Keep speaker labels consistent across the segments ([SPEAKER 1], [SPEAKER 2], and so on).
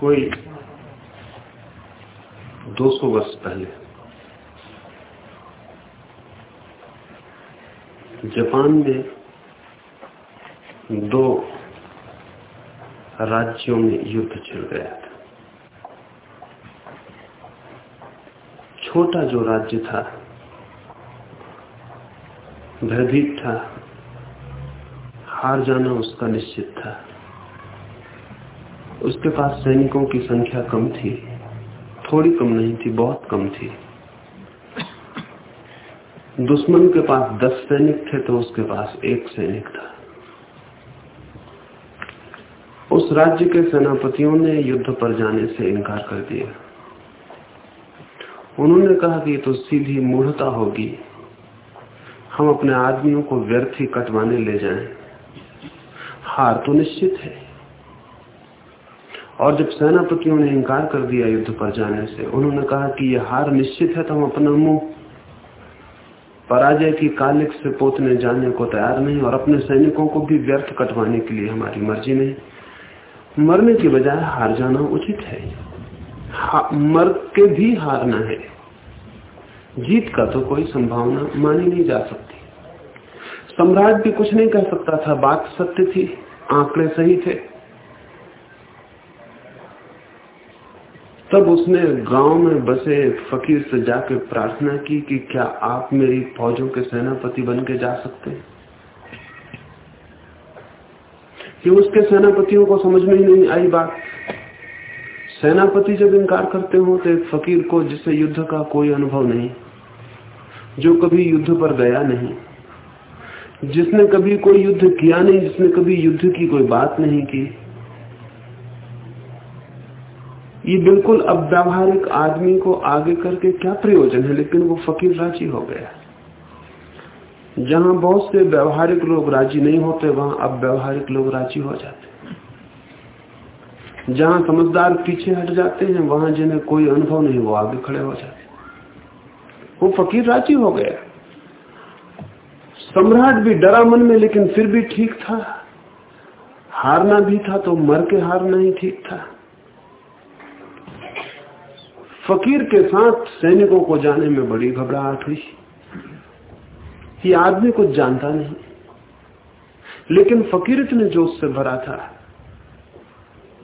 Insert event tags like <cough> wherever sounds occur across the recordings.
[SPEAKER 1] कोई 200 वर्ष पहले। जापान में दो राज्यों में युद्ध चल गया था। छोटा जो राज्य था, भयभीत था, हार जाना उसका निश्चित था। उसके पास सैनिकों की संख्या कम थी। थोड़ी कम नहीं थी, बहुत कम थी। दुश्मन के पास दस सैनिक थे तो उसके पास एक सैनिक था। उस राज्य के सेनापतियों ने युद्ध पर जाने से इनकार कर दिया। उन्होंने कहा कि तो सीधी मूढ़ता होगी। हम अपने आदमियों को व्यर्थ ही कटवाने ले जाएँ। हार तो निश्चित है। और जब सेनापतियों ने इनकार कर दिया युद्ध पर जाने से, उन्होंने कहा कि यह हार निश्चित है तो हम अपना मुँह पराजय की कालिक से पोतने जाने को तैयार नहीं और अपने सैनिकों को भी व्यर्थ कटवाने के लिए हमारी मर्ज़ी नहीं। मरने की बजाय हार जाना उचित है, मर के भी हारना है। जीत का तो कोई संभावना मानी नहीं जा सकती। सम्राट भी कुछ नहीं कह सकता था, बात सत्य थी, आंकड़े सही थे। तब उसने गाँव में बसे फकीर से जाके प्रार्थना की कि क्या आप मेरी फौजों के सेनापति बन के जा सकते हैं? कि उसके सेनापतियों को समझ में ही नहीं आई बात। सेनापति जब इनकार करते हो तो फकीर को जिसे युद्ध का कोई अनुभव नहीं, जो कभी युद्ध पर गया नहीं, जिसने कभी कोई युद्ध किया नहीं, जिसने कभी युद्ध की कोई बात नहीं की ये बिल्कुल अब व्यावहारिक आदमी को आगे करके क्या प्रयोजन है? लेकिन वो फकीर राज़ी हो गया। जहाँ बहुत से व्यवहारिक लोग राज़ी नहीं होते, वहाँ अब व्यवहारिक लोग राज़ी हो जाते जहाँ समझदार पीछे हट जाते हैं, वहाँ जिन्हें कोई अनुभव नहीं, वो आगे खड़े हो जाते वो फकीर राज़ी हो गया। सम्राट भी डरा मन में, लेकिन फिर भी ठीक था। हारना भी था तो मर के हारना ही ठीक था। फकीर के साथ सैनिकों को जाने में बड़ी घबराहट हुई। ये आदमी कुछ जानता नहीं। लेकिन फकीर इतने जोश से भरा था।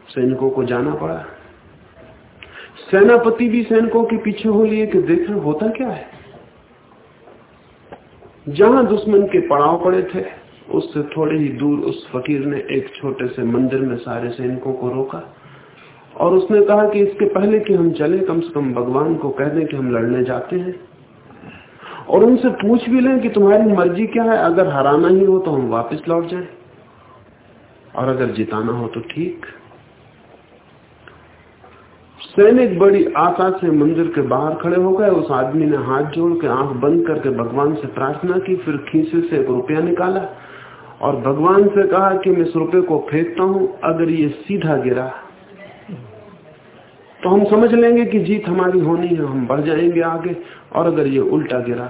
[SPEAKER 1] सैनिकों को जाना पड़ा। सेनापति भी सैनिकों के पीछे हो लिए कि देखें, होता क्या है? जहाँ दुश्मन के पड़ाव पड़े थे, उससे थोड़े ही दूर उस फकीर ने एक छोटे से मंदिर में सारे सैनिकों को रोका। और उसने कहा कि इसके पहले कि हम चले, कम से कम भगवान को कह दें कि हम लड़ने जाते हैं। और उनसे पूछ भी लें कि तुम्हारी मर्ज़ी क्या है, अगर हराना ही हो तो हम वापस लौट जाएँ। और अगर जिताना हो तो ठीक। सैनिक बड़ी आशा से मंदिर के बाहर खड़े हो गए। उस आदमी ने हाथ जोड़ के आँख बंद करके भगवान से प्रार्थना की, फिर खींचे से एक रुपया निकाला और भगवान से कहा कि मैं इस रुपये को फेंकता हूँ, अगर ये सीधा गिरा। तो हम समझ लेंगे कि जीत हमारी होनी है, हम बढ़ जाएँगे आगे, और अगर ये उल्टा गिरा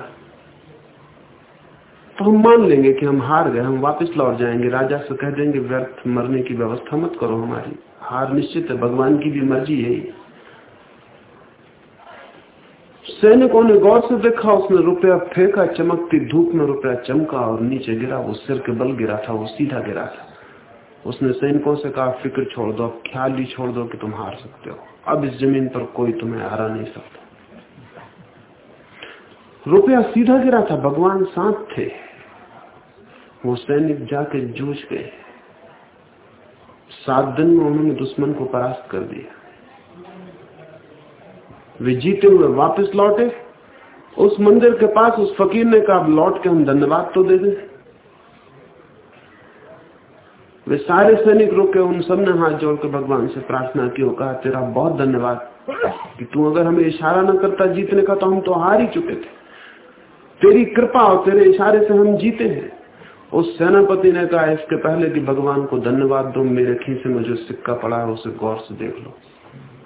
[SPEAKER 1] तो हम मान लेंगे कि हम हार गए, हम वापस लौट जाएँगे। राजा से कह देंगे, व्यर्थ मरने की व्यवस्था मत करो हमारी। हार निश्चित है, भगवान की भी मर्ज़ी है। सैनिकों ने गौर से देखा, उसने रुपया फेंका, चमकती धूप में रुपया चमका, और नीचे गिरा, वो सिर के बल गिरा था, वो सीधा गिरा था। उसने सैनिकों से कहा, फ़िक्र छोड़ दो ख्याल ही छोड़ दो कि तुम हार सकते हो। अब इस ज़मीन पर कोई तुम्हें हरा नहीं सकता। रुपया सीधा गिरा था, भगवान साथ थे। वो सैनिक जाके जूझ गए। सात दिन में उन्होंने दुश्मन को परास्त कर दिया। वे जीते हुए वापस लौटे। उस मंदिर के पास उस फकीर ने कहा लौट के हम धन्यवाद तो दे दें। वे सारे सैनिक रुके उन सबने हाथ जोड़ के भगवान से प्रार्थना की और कहा, तेरा बहुत धन्यवाद कि तू अगर हमें इशारा न करता जीतने का तो हम तो हार ही चुके थे। तेरी कृपा और तेरे इशारे से हम जीते हैं। उस सेनापति ने कहा, इसके पहले कि भगवान को धन्यवाद दो, मेरे खीसे में जो सिक्का पड़ा है, उसे गौर से देख लो।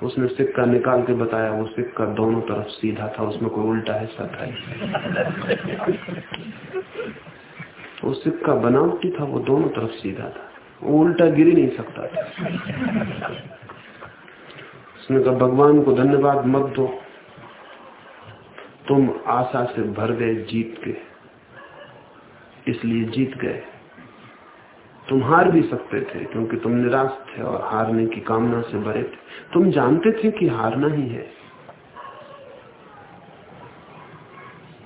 [SPEAKER 1] उसने सिक्का निकाल के बताया, वो सिक्का दोनों तरफ़ सीधा था, उसमें कोई उल्टा हिस्सा था वो सिक्का बनावटी था, वो दोनों तरफ़ सीधा था। वो उल्टा गिर नहीं सकता था। उसने कहा, भगवान को धन्यवाद मत दो। तुम आशा से भर गए, जीत के। इसलिए जीत गए। तुम हार भी सकते थे, क्योंकि तुम निराश थे और हारने की कामना से भरे थे। तुम जानते थे कि हारना ही है।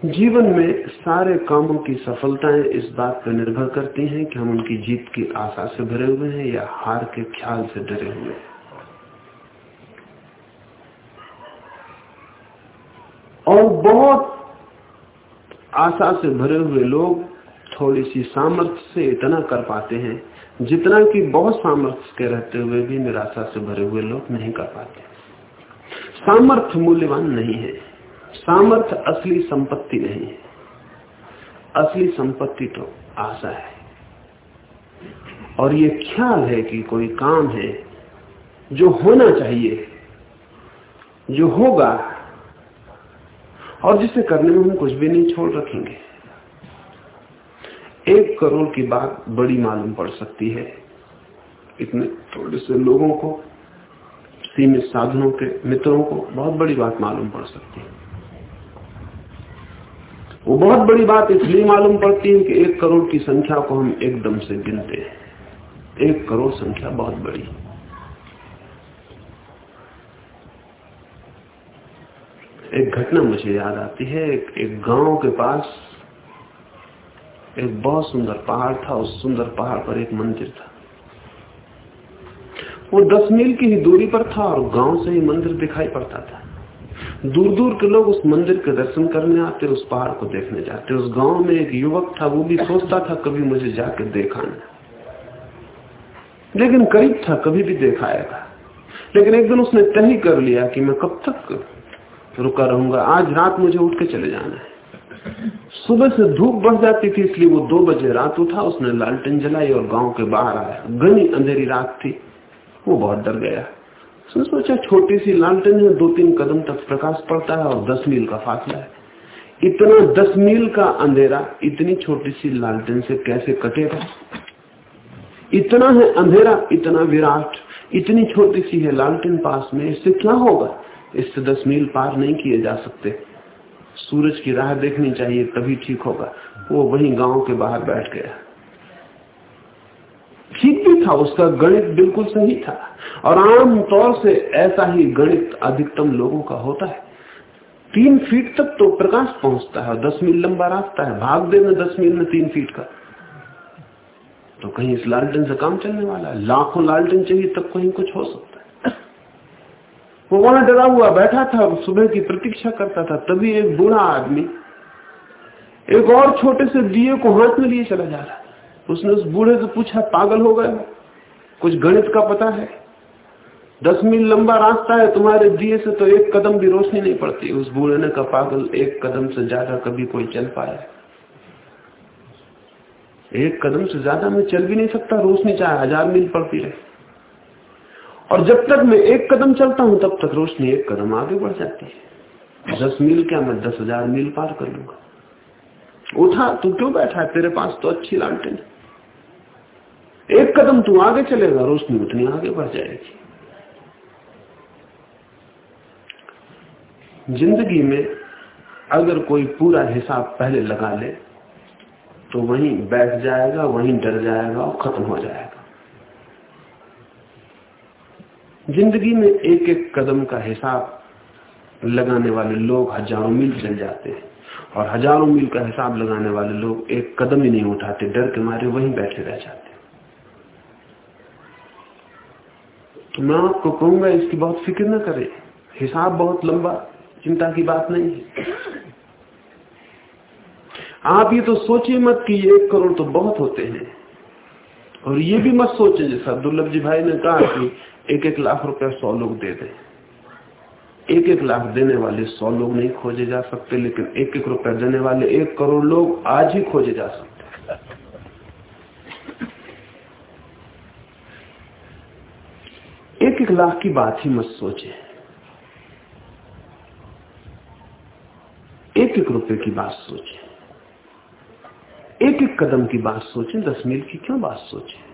[SPEAKER 1] जीवन में सारे कामों की सफलताएँ इस बात पर निर्भर करती हैं कि हम उनकी जीत की आशा से भरे हुए हैं या हार के ख्याल से डरे हुए और बहुत आशा से भरे हुए लोग थोड़ी सी सामर्थ्य से इतना कर पाते हैं, जितना कि बहुत सामर्थ्य के रहते हुए भी निराशा से भरे हुए लोग नहीं कर पाते। सामर्थ्य मूल्यवान नहीं है। सामर्थ्य असली संपत्ति नहीं है। असली संपत्ति तो आशा है। और ये ख्याल है कि कोई काम है जो होना चाहिए, जो होगा, और जिसे करने में हम कुछ भी नहीं छोड़ रखेंगे। एक करोड़ की बात बड़ी मालूम पड़ सकती है। इतने थोड़े से लोगों को, सीमित साधनों के मित्रों को बहुत बड़ी बात मालूम पड़ सकती है। वो बहुत बड़ी बात इसलिए मालूम पड़ती है कि एक करोड़ की संख्या को हम एकदम से गिनते हैं। एक करोड़ संख्या बहुत बड़ी। एक घटना मुझे याद आती है एक, एक गाँव के पास एक बहुत सुंदर पहाड़ था उस सुंदर पहाड़ पर एक मंदिर था। वो दस मील की ही दूरी पर था और गाँव से ही मंदिर दिखाई पड़ता था। दूर दूर के लोग उस मंदिर के दर्शन करने आते, उस पहाड़ को देखने जाते। उस गाँव में एक युवक था, वो भी सोचता था कभी मुझे जाकर देखा लेकिन करीब था, कभी भी देखाएगा। लेकिन एक दिन उसने तय कर लिया कि मैं कब तक रुका रहूँगा, आज रात मुझे उठ के चले जाना है। सुबह से धूप बढ़ जाती थी, इसलिए वो दो बजे रात उठा, उसने लालटेन जलाई और गाँव के बाहर आया। घनी अंधेरी रात थी, वो बहुत डर गया। उसने सोचा, छोटी सी लालटेन है दो तीन कदम तक प्रकाश पड़ता है और दस मील का फासला है। इतना दस मील का अंधेरा, इतनी छोटी सी लालटेन से कैसे कटेगा? इतना है अंधेरा, इतना विराट, इतनी छोटी सी है लालटेन पास में, इससे क्या होगा? इससे दस मील पार नहीं किए जा सकते। सूरज की राह देखनी चाहिए, तभी ठीक होगा। वो वहीं गाँव के बाहर बैठ गया। ठीक भी था, उसका गणित बिल्कुल सही था। और आम तौर से ऐसा ही गणित अधिकतम लोगों का होता है। तीन फीट तक तो प्रकाश पहुँचता है दस मील लंबा रास्ता है। भाग दे में दस मील में तीन फीट का। तो कहीं इस लालटेन से काम चलने वाला है। लाखों लालटेन चाहिए तब कहीं कुछ हो सकता है। वो वहाँ डरा हुआ बैठा था सुबह की प्रतीक्षा करता था। तभी एक बूढ़ा आदमी एक और छोटे से दिए को हाथ में लिए चला जा रहा उसने उस बूढ़े से पूछा, पागल हो गए कुछ गणित का पता है? दस मील लंबा रास्ता है तुम्हारे दिए से तो एक कदम भी रोशनी नहीं पड़ती। उस बूढ़े कहा पागल एक कदम से ज़्यादा कभी कोई चल पाया एक कदम से ज़्यादा मैं चल भी नहीं सकता, रोशनी चाहे हज़ार मील पड़ती रहे। और जब तक मैं एक कदम चलता हूँ, तब तक रोशनी एक कदम आगे बढ़ जाती है। दस मील क्या मैं दस हज़ार मील पार कर लूँगा? उठा, तू क्यों बैठा है? तेरे पास तो अच्छी लालटेन एक कदम तू आगे चलेगा, रोशनी उतनी आगे बढ़ जाएगी। ज़िंदगी में अगर कोई पूरा हिसाब पहले लगा ले तो वहीं बैठ जाएगा, वहीं डर जाएगा और खत्म हो जाएगा। ज़िंदगी में एक एक कदम का हिसाब लगाने वाले लोग हज़ारों मील चल जाते हैं, और हज़ारों मील का हिसाब लगाने वाले लोग एक कदम ही नहीं उठाते, डर के मारे वहीं बैठे रह जाते तो मैं आपको कहूँगा, इसकी बहुत फ़िक्र न करे। हिसाब बहुत लंबा चिंता की बात नहीं है। आप ये तो सोचिए मत कि एक करोड़ तो बहुत होते हैं। और ये भी मत सोचे जैसा दुर्लभ जी भाई ने कहा कि एक एक लाख रुपया सौ लोग दे दें। एक एक लाख देने वाले सौ लोग नहीं खोजे जा सकते, लेकिन एक एक रुपया देने वाले एक करोड़ लोग आज ही खोजे जा सकते एक एक लाख की बात ही मत सोचे एक एक रुपए की बात सोचे। एक एक कदम की बात सोचे, दस मील की क्यों बात सोचे?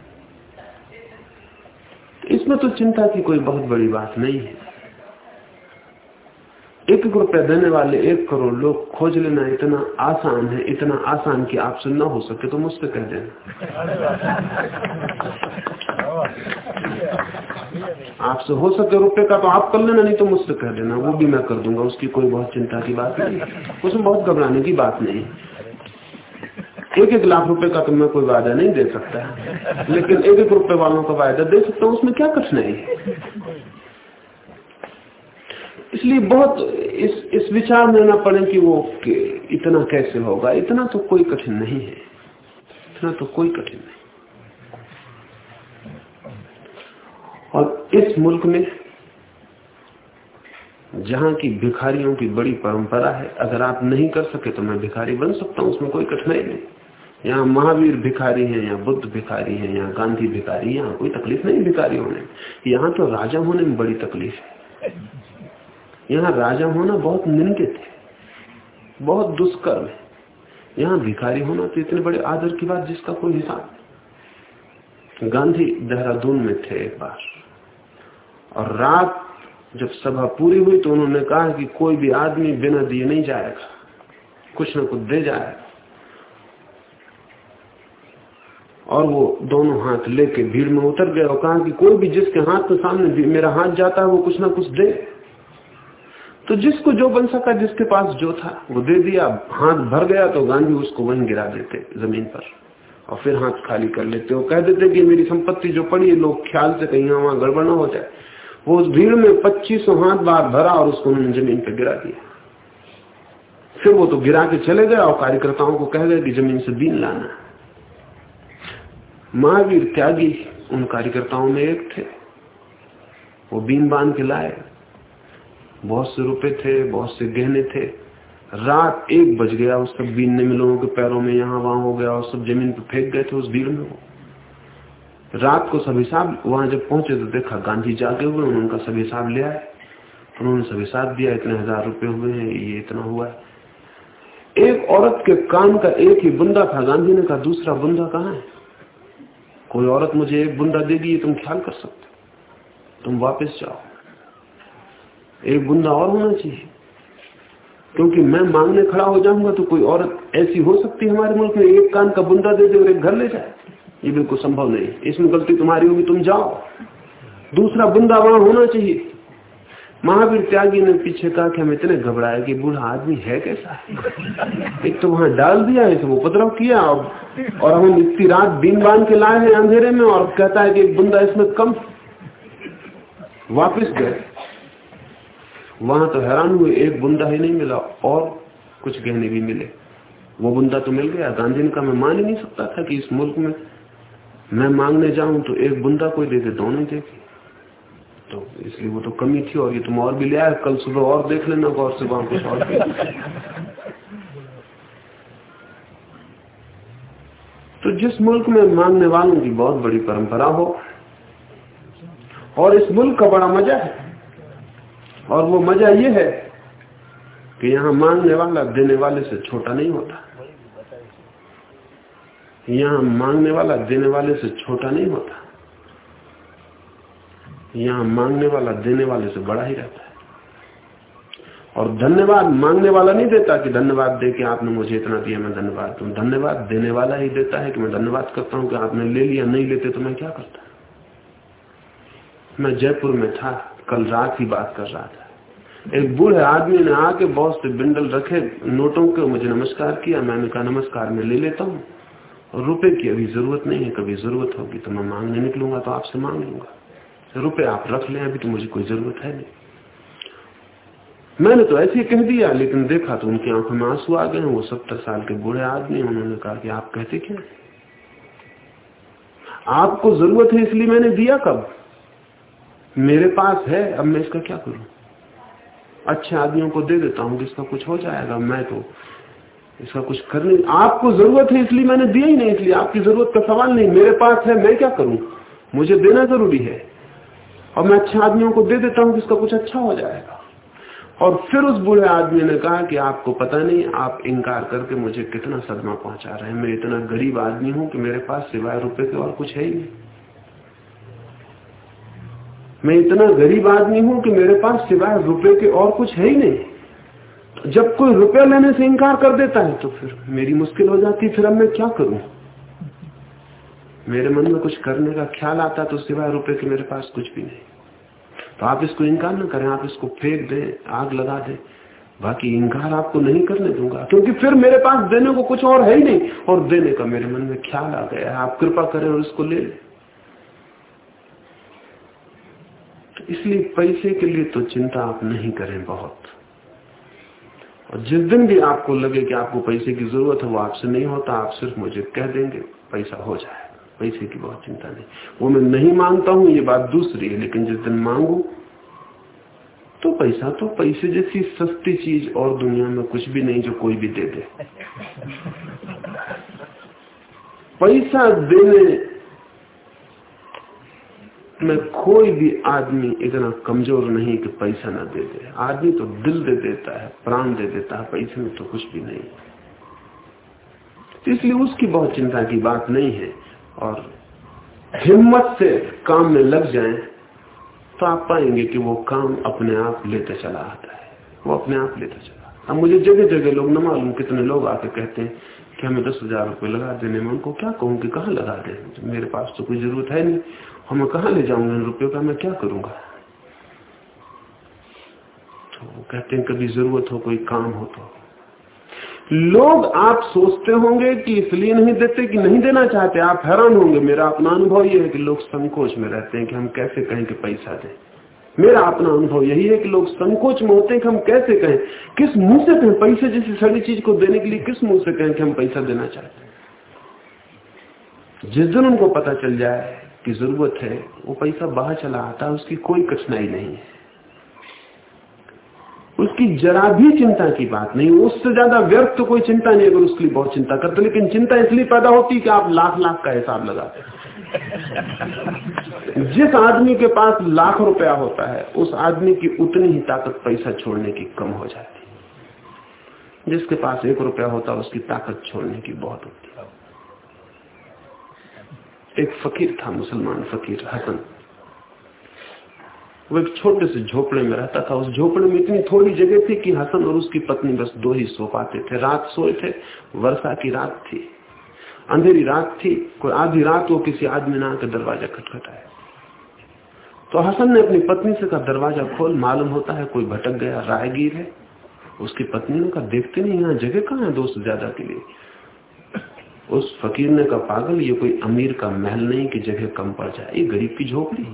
[SPEAKER 1] इसमें तो चिंता की कोई बहुत बड़ी बात नहीं है। एक एक रुपया देने वाले, एक करोड़ लोग खोज लेना इतना आसान है, इतना आसान कि आपसे न हो सके तो मुझसे कह देना। आपसे हो सके रुपए का तो आप कर लेना, नहीं तो मुझसे कह देना वो भी मैं कर दूँगा, उसकी कोई बहुत चिंता की बात नहीं। उसमें बहुत घबराने की बात नहीं। एक एक लाख रुपए का तो मैं कोई वायदा नहीं दे सकता। लेकिन एक एक रुपए वालों का वायदा दे सकता हूँ, उसमें क्या कठिनाई है? इसलिए बहुत इस इस विचार में ना पड़े कि वो इतना कैसे होगा। इतना तो कोई कठिन नहीं है। इतना तो कोई कठिन नहीं और इस मुल्क में जहाँ की भिखारियों की बड़ी परंपरा है, अगर आप नहीं कर सके तो मैं भिखारी बन सकता हूँ, उसमें कोई कठिनाई नहीं। यहाँ महावीर भिखारी है या बुद्ध भिखारी है या गांधी भिखारी यहाँ कोई तकलीफ़ नहीं भिखारी होने यहाँ तो राजा होने में बड़ी तकलीफ़ है। यहाँ राजा होना बहुत निंदित है, बहुत दुष्कर्म है। यहाँ भिखारी होना तो इतने बड़े आदर की बात जिसका कोई हिसाब गांधी देहरादून में थे एक बार। और रात जब सभा पूरी हुई तो उन्होंने कहा कि कोई भी आदमी बिना दिए नहीं जाएगा कुछ न कुछ दे जाएगा और वो दोनों हाथ लेके भीड़ में उतर गए और कहा कि कोई भी जिसके हाथ के सामने मेरा हाथ जाता है, वो कुछ ना कुछ दे। तो जिसको जो बन सका, जिसके पास जो था, वो दे दिया। हाथ भर गया तो गांधी उसको वहीं गिरा देते ज़मीन पर और फिर हाथ खाली कर लेते। वो कह देते कि मेरी संपत्ति जो पड़ी है, लोग ख्याल से कहीं वहाँ गड़बड़ ना हो जाए। वो उस भीड़ में पच्चीस हाथ बार भरा और उसको उन्होंने ज़मीन पर गिरा दिया। फिर वो तो गिरा के चले गए और कार्यकर्ताओं को कह गए कि ज़मीन से बीन लाना। महावीर त्यागी उन कार्यकर्ताओं में एक थे। वो बीन बाँध के लाए। बहुत से रुपए थे, बहुत से गहने थे। रात एक बज गया, उस सब बीनने में लोगों के पैरों में यहाँ वहाँ हो गया और सब ज़मीन पर फेंक गए थे उस भीड़ में वो। रात को सब हिसाब वहाँ जब पहुँचे तो देखा गांधी जागे हुए, उन्होंने उनका सब हिसाब लिया उन्होंने सब हिसाब दिया, इतने हज़ार रुपए हुए हैं, ये इतना हुआ है। एक औरत के कान का एक ही बुंदा था, गांधी ने कहा, दूसरा बुंदा कहाँ है? कोई औरत मुझे एक बुंदा देगी तुम ख्याल कर सकते तुम वापस जाओ। एक बुंदा और होना चाहिए। क्योंकि मैं मांगने खड़ा हो जाऊँगा तो कोई औरत ऐसी हो सकती है हमारे मुल्क में, एक कान का बुंदा दे दे, और एक घर ले जाए। ये बिल्कुल संभव नहीं। इसमें गलती तुम्हारी होगी तुम जाओ। दूसरा बुंदा होना चाहिए। महावीर त्यागी ने पीछे कहा कि हम इतने घबराए कि बूढ़ा आदमी है कैसा? एक तो वहाँ डाल दिया है वो उपद्रव किया और, हम इतनी रात दिन बाँध के लाए हैं अंधेरे में और कहता है कि एक बुंदा इसमें कम वापिस गए। वहाँ तो हैरान हुए एक बुंदा ही नहीं मिला और कुछ गहने भी मिले। वो बुंदा तो मिल गया। गांधी का मैं मान ही नहीं सकता था कि इस मुल्क में मैं मांगने जाऊँ तो एक बुंदा कोई दे दे, दोनों देखे। तो इसलिए वो तो कमी थी और ये तुम और भी ले आए, कल सुबह और देख लेना और सुबह कुछ और <laughs> तो जिस मुल्क में मांगने वालों की बहुत बड़ी परंपरा हो, और इस मुल्क का बड़ा मज़ा है, और वो मज़ा ये है कि यहाँ मांगने वाला, देने वाले से छोटा नहीं होता। यहाँ मांगने वाला देने वाले से छोटा नहीं होता। यहाँ मांगने वाला देने वाले से बड़ा ही रहता है। और धन्यवाद मांगने वाला नहीं देता कि धन्यवाद दे के आपने मुझे इतना दिया, मैं धन्यवाद दूँ धन्यवाद देने वाला ही देता है कि मैं धन्यवाद करता हूँ कि आपने ले लिया, नहीं लेते तो मैं क्या करता? मैं जयपुर में था, कल रात ही बात कर रहा था। एक बूढ़े आदमी ने आके बहुत से बिंडल रखे, नोटों के मुझे नमस्कार किया, मैंने कहा, नमस्कार, मैं ले लेता हूँ। रुपए की अभी ज़रूरत नहीं है, कभी ज़रूरत होगी तो मैं मांगने निकलूँगा तो आपसे मांग लूँगा। रुपए आप रख लें, अभी तो मुझे कोई ज़रूरत है नहीं। मैंने तो ऐसे कह दिया, लेकिन देखा तो उनकी आँखों में आँसू आ गए वो सत्तर साल के बूढ़े आदमी उन्होंने कहा कि आप कहते क्या आपको ज़रूरत है इसलिए मैंने दिया कब? मेरे पास है, अब मैं इसका क्या करूँ? अच्छे आदमियों को दे देता हूँ, जिसका कुछ हो जाएगा, मैं तो इसका कुछ करने आपको ज़रूरत है इसलिए मैंने दिया ही नहीं, इसलिए आपकी ज़रूरत का सवाल नहीं, मेरे पास है, मैं क्या करूँ? मुझे देना ज़रूरी है। और मैं अच्छे आदमियों को दे देता हूँ जिसका कुछ अच्छा हो जाएगा। और फिर उस बूढ़े आदमी ने कहा कि आपको पता नहीं, आप इनकार करके मुझे कितना सदमा पहुँचा रहे हैं। मैं इतना गरीब आदमी हूँ कि मेरे पास सिवाय रुपए के और कुछ है ही नहीं। मैं इतना गरीब आदमी हूँ कि मेरे पास सिवाय रुपए के और कुछ है ही नहीं। जब कोई रुपया लेने से इंकार कर देता है तो फिर मेरी मुश्किल हो जाती फिर अब मैं क्या करूँ? मेरे मन में कुछ करने का ख्याल आता तो सिवाय रुपए के मेरे पास कुछ भी नहीं। तो आप इसको इंकार ना करें, आप इसको फेंक दें, आग लगा दें। बाकी इंकार आपको नहीं करने दूँगा, क्योंकि फिर मेरे पास देने को कुछ और है ही नहीं, और देने का मेरे मन में ख्याल आ गया आप कृपा करें और इसको ले लें। तो इसलिए पैसे के लिए तो चिंता आप नहीं करें बहुत। और जिस दिन भी आपको लगे कि आपको पैसे की ज़रूरत है, वो आपसे नहीं होता, आप सिर्फ़ मुझे कह देंगे, पैसा हो जाए। पैसे की बहुत चिंता नहीं। वो मैं नहीं माँगता हूँ, ये बात दूसरी है, लेकिन जिस दिन मांगू तो पैसा तो पैसे जैसी सस्ती चीज़ और दुनिया में कुछ भी नहीं जो कोई भी दे दे। पैसा देने में कोई भी आदमी इतना कमज़ोर नहीं कि पैसा ना दे दे। आदमी तो दिल दे देता है, प्राण दे देता है, पैसे में तो कुछ भी नहीं। तो इसलिए उसकी बहुत चिंता की बात नहीं है। और हिम्मत से काम में लग जाए तो आप पाएँगे कि वो काम अपने आप लेते चला आता है। वो अपने आप लेते चला अब मुझे जगह जगह लोग न मालूम कितने लोग आके कहते हैं कि हमें दस हज़ार रुपये लगा देने में उनको क्या कहूँ कि कहाँ लगा दे? मेरे पास तो कोई ज़रूरत है नहीं। हम कहा ले जाऊँगा इन रुपयों का? मैं क्या करूँगा? तो कहते हैं, कभी ज़रूरत हो, कोई काम हो तो। लोग आप सोचते होंगे कि इसलिए नहीं देते कि नहीं देना चाहते। आप हैरान होंगे। मेरा अपना अनुभव यह है कि लोग संकोच में रहते हैं कि हम कैसे कहें कि पैसा दें। मेरा अपना अनुभव यही है कि लोग संकोच में होते हैं कि हम कैसे कहें। किस मुँह से कहें? पैसे जैसी सड़ी चीज़ को देने के लिए किस मुँह से कहें कि हम पैसा देना चाहते हैं? जिस दिन उनको पता चल जाए कि ज़रूरत है, वो पैसा बाहर चला आता है, उसकी कोई कठिनाई नहीं है। उसकी जरा भी चिंता की बात नहीं, उससे ज़्यादा व्यर्थ तो कोई चिंता नहीं, अगर उसके लिए बहुत चिंता करते, लेकिन चिंता इसलिए पैदा होती कि आप लाख लाख का हिसाब लगाते <laughs> जिस आदमी के पास लाख रुपया होता है, उस आदमी की उतनी ही ताकत पैसा छोड़ने की कम हो जाती जिसके पास एक रुपया होता है, उसकी ताकत छोड़ने की बहुत होती है। एक फकीर था, मुसलमान फकीर, हसन। वो एक छोटे से झोपड़े में रहता था। उस झोपड़े में इतनी थोड़ी जगह थी कि हसन और उसकी पत्नी बस दो ही सो पाते थे। रात सोए थे, वर्षा की रात थी। अंधेरी रात थी, कोई आधी रात वो किसी आदमी ने आकर दरवाज़ा खटखटाया। तो हसन ने अपनी पत्नी से कहा, दरवाज़ा खोल, मालूम होता है कोई भटक गया राहगीर है। उसकी पत्नी ने कहा, देखते नहीं यहाँ जगह कहाँ है दोस्त ज़्यादा के लिए? उस फकीर ने कहा, पागल, ये कोई अमीर का महल नहीं कि जगह कम पड़ जाए, ये गरीब की झोपड़ी।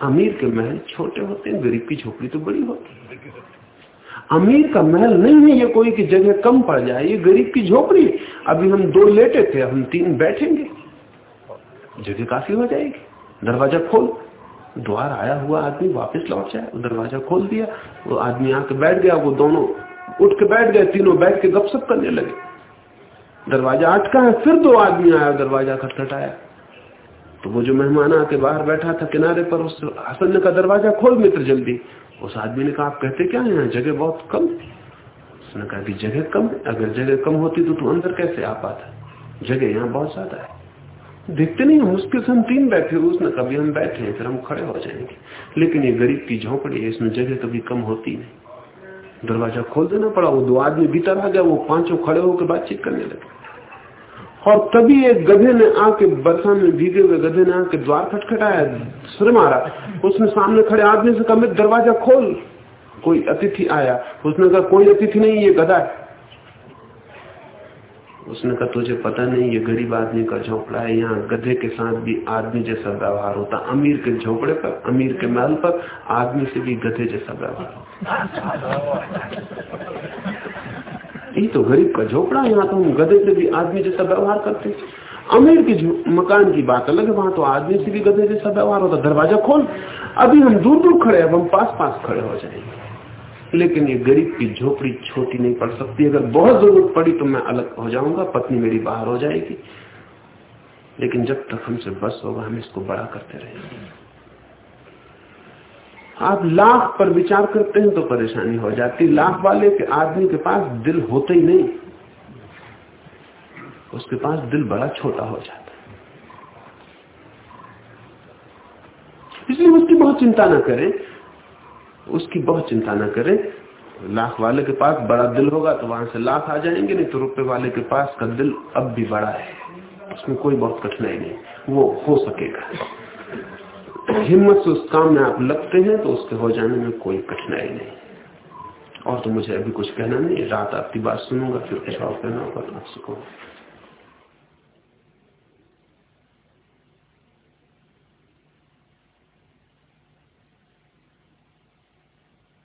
[SPEAKER 1] अमीर के महल छोटे होते हैं, गरीब की झोपड़ी तो बड़ी होती है। अमीर का महल नहीं है ये कोई की जगह कम पड़ जाए, ये गरीब की झोपड़ी। अभी हम दो लेटे थे, हम तीन बैठेंगे। जगह काफ़ी हो जाएगी। दरवाज़ा खोल। द्वार आया हुआ आदमी वापस लौट जाए, दरवाज़ा खोल दिया, वो आदमी आके बैठ गया, वो दोनों उठ के बैठ गए, तीनों बैठ के गपशप करने लगे। दरवाज़ा अटका है, फिर दो आदमी आया, दरवाज़ा खटखटाया तो वो जो मेहमान आके बाहर बैठा था किनारे पर, उस हसन ने का दरवाज़ा खोल मित्र, जल्दी। उस आदमी ने कहा, आप कहते क्या है? जगह बहुत कम उसने कहा, कि जगह कम है? अगर जगह कम होती तो तू अंदर कैसे आ पाता? जगह यहाँ बहुत ज़्यादा है। देखते नहीं मुश्किल से हम तीन बैठे, उसने कभी हम बैठे फिर हम खड़े हो जाएँगे। लेकिन ये गरीब की झोंपड़ी है, इसमें जगह कभी कम होती नहीं। दरवाज़ा खोल देना पड़ा। वो दो आदमी भीतर आ गया, वो पाँचों खड़े होकर बातचीत करने लगे। और तभी एक गधे ने आके बरसा में भीगे हुए गधे ने आके द्वार खटखटाया, सुर मारा। उसने सामने खड़े आदमी से कहा दरवाज़ा खोल। कोई अतिथि आया। उसने कहा, कोई अतिथि नहीं, ये गधा है। उसने कहा, तुझे पता नहीं, ये गरीब आदमी का झोपड़ा है। यहाँ गधे के साथ भी आदमी जैसा व्यवहार होता। अमीर के झोपड़े पर, अमीर के महल पर, आदमी से भी गधे जैसा व्यवहार होता। ये तो गरीब का झोपड़ा यहाँ तो हम गधे से भी आदमी जैसा व्यवहार करते अमीर के मकान की बात अलग है। वहाँ तो आदमी से भी गधे जैसा व्यवहार होता। दरवाज़ा खोल। अभी हम दूर दूर खड़े अब हम पास पास खड़े हो जाएँगे। लेकिन ये गरीब की झोपड़ी छोटी नहीं पड़ सकती। अगर बहुत ज़रूरत पड़ी तो मैं अलग हो जाऊँगा, पत्नी मेरी बाहर हो जाएगी। लेकिन जब तक हमसे बस होगा, हम इसको बड़ा करते रहेंगे। आप लाख पर विचार करते हैं तो परेशानी हो जाती। लाख वाले के आदमी के पास दिल होते ही नहीं। उसके पास दिल बड़ा छोटा हो जाता इसलिए उसकी बहुत चिंता ना करें। उसकी बहुत चिंता न करें। लाख वाले के पास बड़ा दिल होगा तो वहाँ से लाख आ जाएँगे, नहीं तो रुपए वाले के पास का दिल अब भी बड़ा है। उसमें कोई बहुत कठिनाई नहीं, वो हो सकेगा। हिम्मत से उस काम में आप लगते हैं तो उसके हो जाने में कोई कठिनाई नहीं। और तो मुझे अभी कुछ कहना नहीं, रात आपकी बात सुनूँगा, फिर कुछ और कहना होगा तो आपसे कहूँ